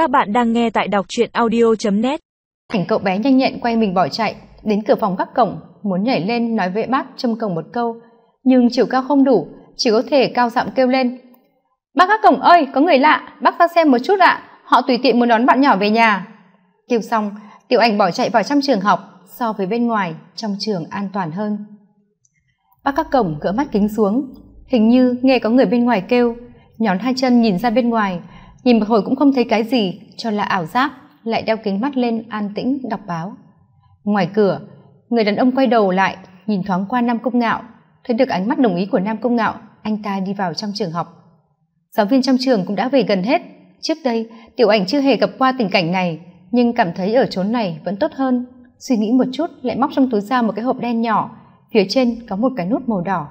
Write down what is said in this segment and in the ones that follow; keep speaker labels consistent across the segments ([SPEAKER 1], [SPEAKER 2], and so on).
[SPEAKER 1] Các bạn đang nghe tại đọc truyện audio.net
[SPEAKER 2] Thành cậu bé nhanh nhẹn quay mình bỏ chạy, đến cửa phòng gác cổng, muốn nhảy lên nói với bác châm cổng một câu, nhưng chiều cao không đủ, chỉ có thể cao giọng kêu lên. Bác gác cổng ơi, có người lạ, bác ra xem một chút ạ, họ tùy tiện muốn đón bạn nhỏ về nhà. Kêu xong, tiểu ảnh bỏ chạy vào trong trường học, so với bên ngoài, trong trường an toàn hơn. Bác gác cổng gỡ mắt kính xuống, hình như nghe có người bên ngoài kêu, nhón hai chân nhìn ra bên ngoài, nhìn một hồi cũng không thấy cái gì, cho là ảo giác, lại đeo kính mắt lên an tĩnh đọc báo. Ngoài cửa, người đàn ông quay đầu lại, nhìn thoáng qua nam công ngạo, thấy được ánh mắt đồng ý của nam công ngạo, anh ta đi vào trong trường học. Giáo viên trong trường cũng đã về gần hết. Trước đây, tiểu ảnh chưa hề gặp qua tình cảnh này, nhưng cảm thấy ở chốn này vẫn tốt hơn. Suy nghĩ một chút, lại móc trong túi ra một cái hộp đen nhỏ, phía trên có một cái nút màu đỏ.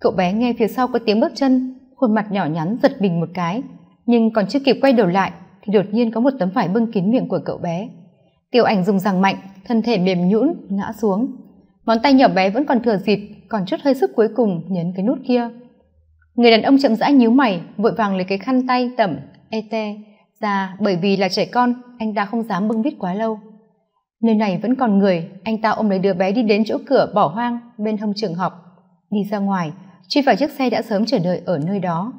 [SPEAKER 2] Cậu bé nghe phía sau có tiếng bước chân, khuôn mặt nhỏ nhắn giật mình một cái nhưng còn chưa kịp quay đầu lại, thì đột nhiên có một tấm vải bưng kín miệng của cậu bé. Tiểu ảnh dùng răng mạnh, thân thể mềm nhũn, ngã xuống. Ngón tay nhỏ bé vẫn còn thừa dịp, còn chút hơi sức cuối cùng nhấn cái nút kia. Người đàn ông chậm rãi nhíu mày, vội vàng lấy cái khăn tay tẩm ete ra, bởi vì là trẻ con, anh ta không dám bưng vít quá lâu. Nơi này vẫn còn người, anh ta ôm lấy đứa bé đi đến chỗ cửa bỏ hoang bên hông trường học. Đi ra ngoài truy vào chiếc xe đã sớm chờ đợi ở nơi đó.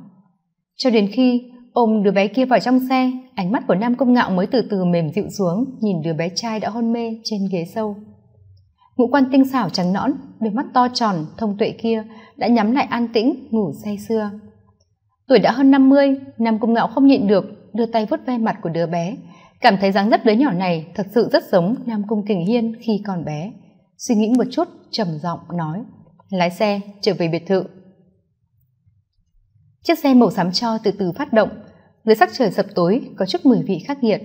[SPEAKER 2] Cho đến khi ôm đứa bé kia vào trong xe, ánh mắt của nam công ngạo mới từ từ mềm dịu xuống, nhìn đứa bé trai đã hôn mê trên ghế sâu. Ngũ quan tinh xảo trắng nõn, đôi mắt to tròn, thông tuệ kia đã nhắm lại an tĩnh, ngủ say sưa. Tuổi đã hơn năm mươi, nam công ngạo không nhịn được, đưa tay vuốt ve mặt của đứa bé. Cảm thấy dáng dấp đứa nhỏ này thật sự rất giống nam cung kình hiên khi còn bé. Suy nghĩ một chút, trầm giọng nói, lái xe, trở về biệt thự. Chiếc xe màu xám cho từ từ phát động dưới sắc trời sập tối, có chút mùi vị khắc nghiệt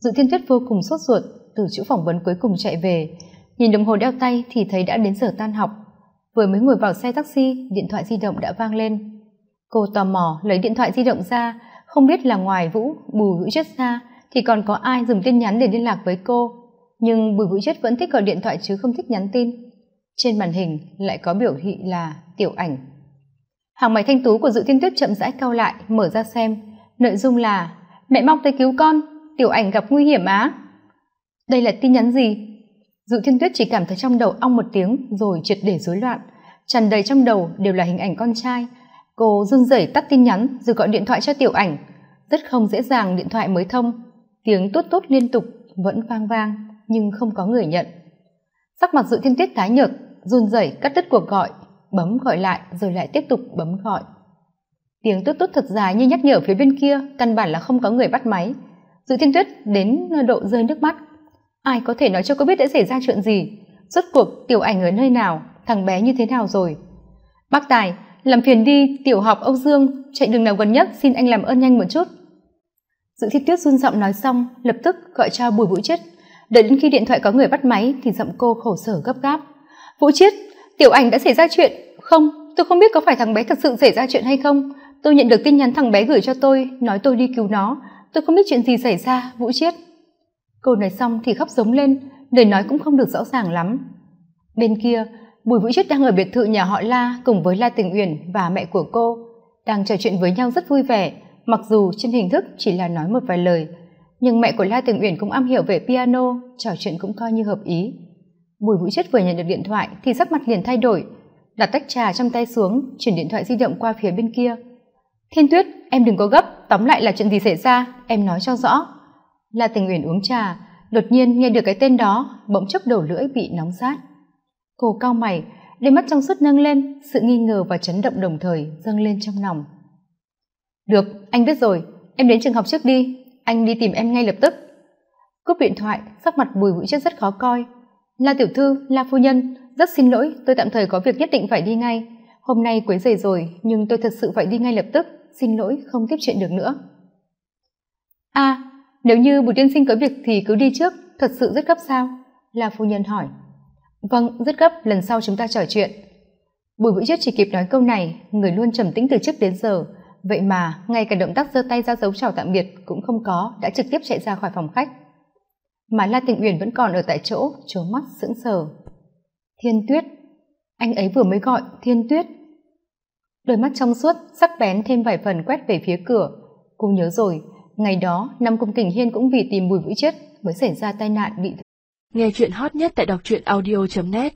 [SPEAKER 2] dự thiên tuyết vô cùng sốt ruột, từ chỗ phỏng vấn cuối cùng chạy về. Nhìn đồng hồ đeo tay thì thấy đã đến giờ tan học. Vừa mới ngồi vào xe taxi, điện thoại di động đã vang lên. Cô tò mò lấy điện thoại di động ra, không biết là ngoài vũ, bùi vũ chất ra, thì còn có ai dùng tin nhắn để liên lạc với cô. Nhưng bùi vũ chất vẫn thích gọi điện thoại chứ không thích nhắn tin. Trên màn hình lại có biểu thị là tiểu ảnh. Hàng mày thanh tú của dự thiên tuyết chậm rãi cao lại, mở ra xem nội dung là, mẹ mong tới cứu con, tiểu ảnh gặp nguy hiểm á. Đây là tin nhắn gì? Dự thiên tuyết chỉ cảm thấy trong đầu ong một tiếng rồi triệt để rối loạn. Tràn đầy trong đầu đều là hình ảnh con trai. Cô run rẩy tắt tin nhắn rồi gọi điện thoại cho tiểu ảnh. Rất không dễ dàng điện thoại mới thông. Tiếng tốt tốt liên tục vẫn vang vang, nhưng không có người nhận. Sắc mặt dự thiên tuyết tái nhợt, run rẩy cắt đứt cuộc gọi, bấm gọi lại rồi lại tiếp tục bấm gọi tiếng tút tút thật dài như nhắc nhở phía bên kia, căn bản là không có người bắt máy. Dự thiên tuyết đến độ rơi nước mắt. Ai có thể nói cho cô biết đã xảy ra chuyện gì? Rốt cuộc tiểu ảnh ở nơi nào? Thằng bé như thế nào rồi? Bác tài, làm phiền đi, tiểu học âu dương. Chạy đường nào gần nhất, xin anh làm ơn nhanh một chút. Dự thiên tuyết run giọng nói xong, lập tức gọi cho bùi vũ chết đợi đến khi điện thoại có người bắt máy thì giọng cô khổ sở gấp gáp. Vũ chiết, tiểu ảnh đã xảy ra chuyện không? Tôi không biết có phải thằng bé thật sự xảy ra chuyện hay không tôi nhận được tin nhắn thằng bé gửi cho tôi, nói tôi đi cứu nó. Tôi không biết chuyện gì xảy ra, vũ chiết. Cô nói xong thì khóc giống lên, lời nói cũng không được rõ ràng lắm. Bên kia, bùi vũ chiết đang ở biệt thự nhà họ la cùng với la tình uyển và mẹ của cô. Đang trò chuyện với nhau rất vui vẻ, mặc dù trên hình thức chỉ là nói một vài lời. Nhưng mẹ của la tình uyển cũng am hiểu về piano, trò chuyện cũng coi như hợp ý. Bùi vũ chiết vừa nhận được điện thoại thì sắc mặt liền thay đổi. Đặt tách trà trong tay xuống, chuyển điện thoại di động qua phía bên kia thiên tuyết, em đừng có gấp, tóm lại là chuyện gì xảy ra, em nói cho rõ. La tình uyển uống trà, đột nhiên nghe được cái tên đó, bỗng chốc đầu lưỡi bị nóng rát. Cô cao mày, đôi mắt trong suốt nâng lên, sự nghi ngờ và chấn động đồng thời dâng lên trong lòng. Được, anh biết rồi, em đến trường học trước đi, anh đi tìm em ngay lập tức. Cúp điện thoại, sắc mặt bùi vũ chất rất khó coi. La tiểu thư, la phu nhân, rất xin lỗi, tôi tạm thời có việc nhất định phải đi ngay. Hôm nay quấy rầy rồi, nhưng tôi thật sự phải đi ngay lập tức xin lỗi không tiếp chuyện được nữa. A à, nếu như bùi tiên sinh có việc thì cứ đi trước thật sự rất gấp sao? Là phu nhân hỏi. Vâng rất gấp lần sau chúng ta trò chuyện. Bùi vũ chết chỉ kịp nói câu này người luôn trầm tĩnh từ trước đến giờ. Vậy mà ngay cả động tác giơ tay ra dấu chào tạm biệt cũng không có đã trực tiếp chạy ra khỏi phòng khách. Mà la tịnh uyển vẫn còn ở tại chỗ trố mắt sững sờ. Thiên tuyết. Anh ấy vừa mới gọi thiên tuyết đôi mắt trong suốt, sắc bén thêm vài phần quét về phía cửa. Cô nhớ rồi, ngày đó, năm công kình hiên cũng vì tìm bùi vũ chết mới xảy ra tai nạn bị
[SPEAKER 3] nghe chuyện hot nhất tại đọc truyện audio net.